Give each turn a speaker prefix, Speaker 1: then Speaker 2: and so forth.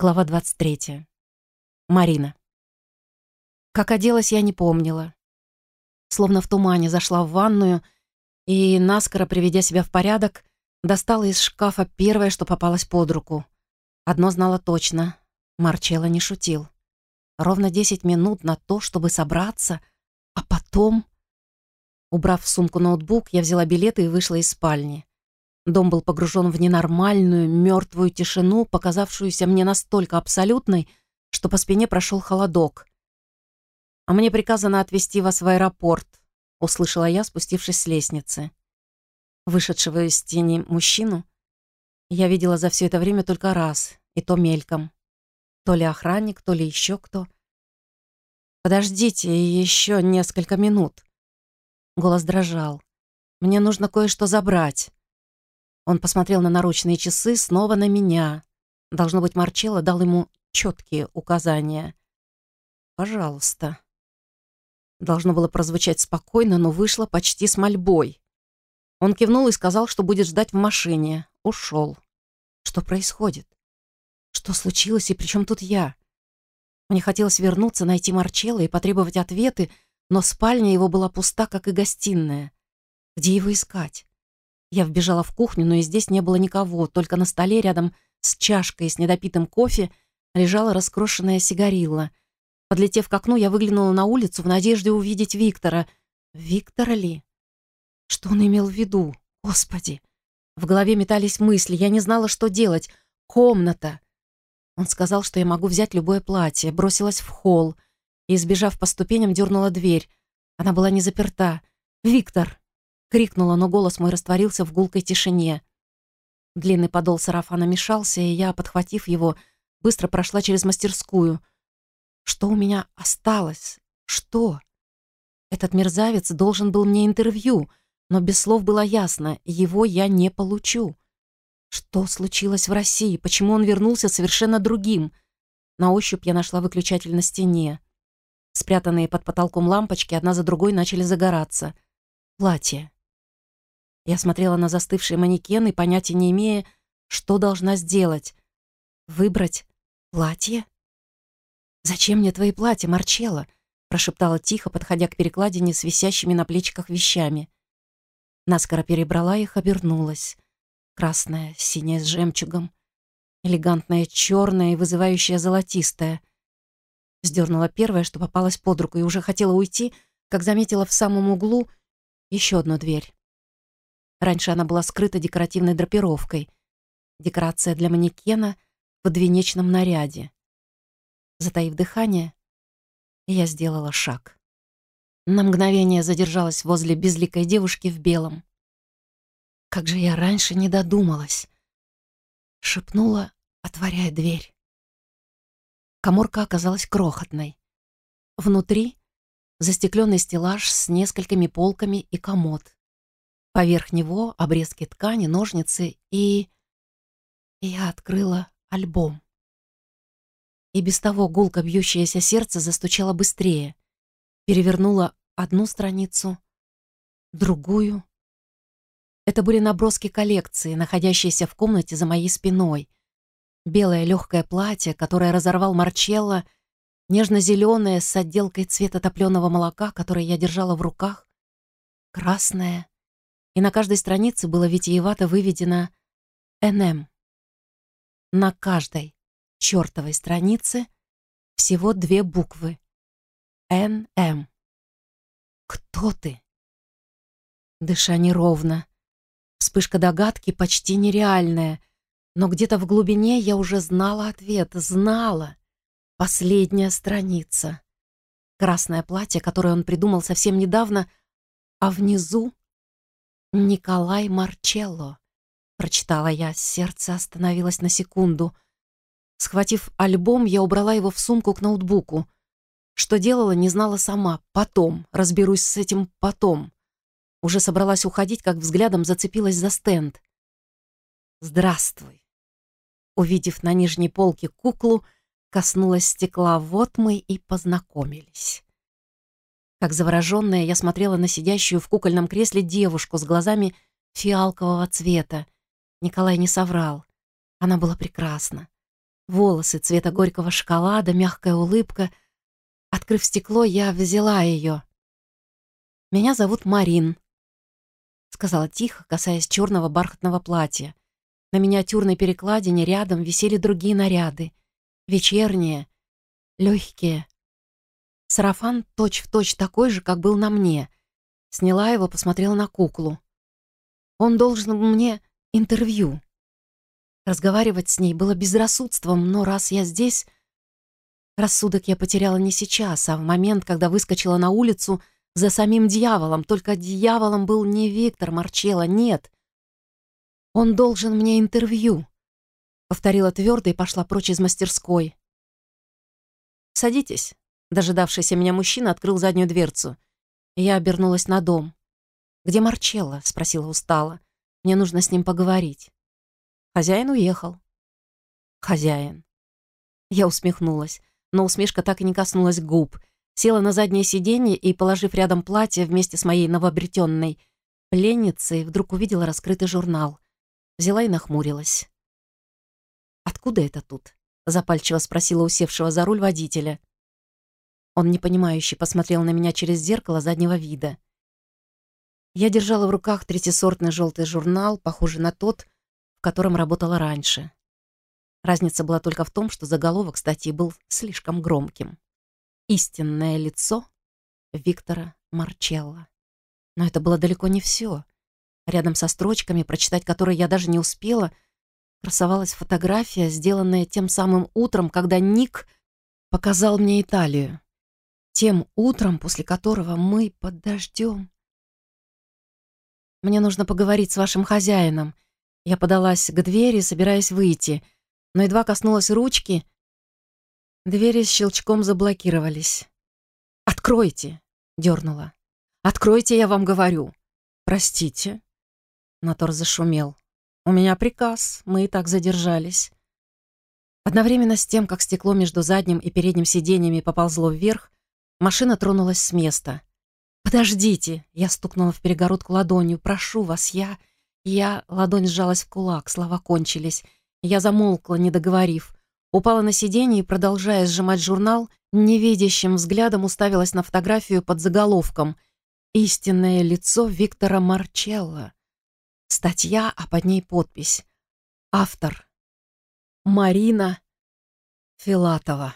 Speaker 1: Глава 23. Марина. Как оделась, я не помнила. Словно в тумане зашла в ванную и, наскоро приведя себя в порядок, достала из шкафа первое, что попалось под руку. Одно знала точно — Марчелло не шутил. Ровно 10 минут на то, чтобы собраться, а потом... Убрав в сумку ноутбук, я взяла билеты и вышла из спальни. Дом был погружен в ненормальную, мертвую тишину, показавшуюся мне настолько абсолютной, что по спине прошел холодок. «А мне приказано отвезти вас в аэропорт», — услышала я, спустившись с лестницы. Вышедшего из тени мужчину я видела за все это время только раз, и то мельком. То ли охранник, то ли еще кто. «Подождите еще несколько минут». Голос дрожал. «Мне нужно кое-что забрать». Он посмотрел на наручные часы, снова на меня. Должно быть, Марчелло дал ему четкие указания. «Пожалуйста». Должно было прозвучать спокойно, но вышло почти с мольбой. Он кивнул и сказал, что будет ждать в машине. Ушел. Что происходит? Что случилось и при чем тут я? Мне хотелось вернуться, найти Марчелло и потребовать ответы, но спальня его была пуста, как и гостиная. Где его искать? Я вбежала в кухню, но и здесь не было никого, только на столе рядом с чашкой с недопитым кофе лежала раскрошенная сигарилла. Подлетев к окну, я выглянула на улицу в надежде увидеть Виктора. Виктора ли? Что он имел в виду? Господи! В голове метались мысли, я не знала, что делать. Комната! Он сказал, что я могу взять любое платье, бросилась в холл и, сбежав по ступеням, дернула дверь. Она была не заперта. «Виктор!» Крикнула, но голос мой растворился в гулкой тишине. Длинный подол сарафана мешался, и я, подхватив его, быстро прошла через мастерскую. Что у меня осталось? Что? Этот мерзавец должен был мне интервью, но без слов было ясно, его я не получу. Что случилось в России? Почему он вернулся совершенно другим? На ощупь я нашла выключатель на стене. Спрятанные под потолком лампочки одна за другой начали загораться. Платье. Я смотрела на застывший манекен и понятия не имея, что должна сделать. Выбрать платье? «Зачем мне твои платья, Марчелло?» прошептала тихо, подходя к перекладине с висящими на плечиках вещами. Наскоро перебрала их, обернулась. Красная, синяя с жемчугом, элегантная черная и вызывающая золотистая. Сдернула первое, что попалось под руку, и уже хотела уйти, как заметила в самом углу еще одну дверь. Раньше она была скрыта декоративной драпировкой. Декорация для манекена в подвенечном наряде. Затаив дыхание, я сделала шаг. На мгновение задержалась возле безликой девушки в белом. Как же я раньше не додумалась. Шепнула, отворяя дверь. Коморка оказалась крохотной. Внутри застекленный стеллаж с несколькими полками и комод. Поверх него обрезки ткани, ножницы и... Я открыла альбом. И без того гулко бьющееся сердце застучало быстрее. Перевернула одну страницу, другую. Это были наброски коллекции, находящиеся в комнате за моей спиной. Белое легкое платье, которое разорвал Марчелло, нежно-зеленое с отделкой цвета топленого молока, которое я держала в руках, красное, и на каждой странице было витиевато выведено «НМ». На каждой чертовой странице всего две буквы «НМ». «Кто ты?» Дыша неровно. Вспышка догадки почти нереальная, но где-то в глубине я уже знала ответ, знала. Последняя страница. Красное платье, которое он придумал совсем недавно, а внизу «Николай Марчелло», — прочитала я, сердце остановилось на секунду. Схватив альбом, я убрала его в сумку к ноутбуку. Что делала, не знала сама. Потом. Разберусь с этим потом. Уже собралась уходить, как взглядом зацепилась за стенд. «Здравствуй». Увидев на нижней полке куклу, коснулась стекла. Вот мы и познакомились. Как завороженная, я смотрела на сидящую в кукольном кресле девушку с глазами фиалкового цвета. Николай не соврал. Она была прекрасна. Волосы цвета горького шоколада, мягкая улыбка. Открыв стекло, я взяла ее. «Меня зовут Марин», — сказала тихо, касаясь черного бархатного платья. На миниатюрной перекладине рядом висели другие наряды. Вечерние, легкие. Сарафан точь-в-точь точь такой же, как был на мне. Сняла его, посмотрела на куклу. Он должен мне интервью. Разговаривать с ней было безрассудством, но раз я здесь... Рассудок я потеряла не сейчас, а в момент, когда выскочила на улицу за самим дьяволом. Только дьяволом был не Виктор Марчелло, нет. Он должен мне интервью. Повторила твердо и пошла прочь из мастерской. «Садитесь». Дожидавшийся меня мужчина открыл заднюю дверцу. Я обернулась на дом. «Где Марчелло?» — спросила устало. «Мне нужно с ним поговорить». Хозяин уехал. Хозяин. Я усмехнулась, но усмешка так и не коснулась губ. Села на заднее сиденье и, положив рядом платье вместе с моей новообретенной пленницей, вдруг увидела раскрытый журнал. Взяла и нахмурилась. «Откуда это тут?» — запальчиво спросила усевшего за руль водителя. Он непонимающе посмотрел на меня через зеркало заднего вида. Я держала в руках третисортный желтый журнал, похожий на тот, в котором работала раньше. Разница была только в том, что заголовок статьи был слишком громким. «Истинное лицо Виктора Марчелло». Но это было далеко не все. Рядом со строчками, прочитать которые я даже не успела, красовалась фотография, сделанная тем самым утром, когда Ник показал мне Италию. Тем утром, после которого мы под дождем. «Мне нужно поговорить с вашим хозяином». Я подалась к двери, собираясь выйти, но едва коснулась ручки, двери с щелчком заблокировались. «Откройте!» — дернула. «Откройте, я вам говорю!» «Простите!» Мотор зашумел. «У меня приказ, мы и так задержались». Одновременно с тем, как стекло между задним и передним сиденьями поползло вверх, Машина тронулась с места. «Подождите!» — я стукнула в перегородку ладонью. «Прошу вас, я...» Я... Ладонь сжалась в кулак, слова кончились. Я замолкла, не договорив. Упала на сиденье и, продолжая сжимать журнал, невидящим взглядом уставилась на фотографию под заголовком «Истинное лицо Виктора Марчелло». Статья, а под ней подпись. Автор. Марина Филатова.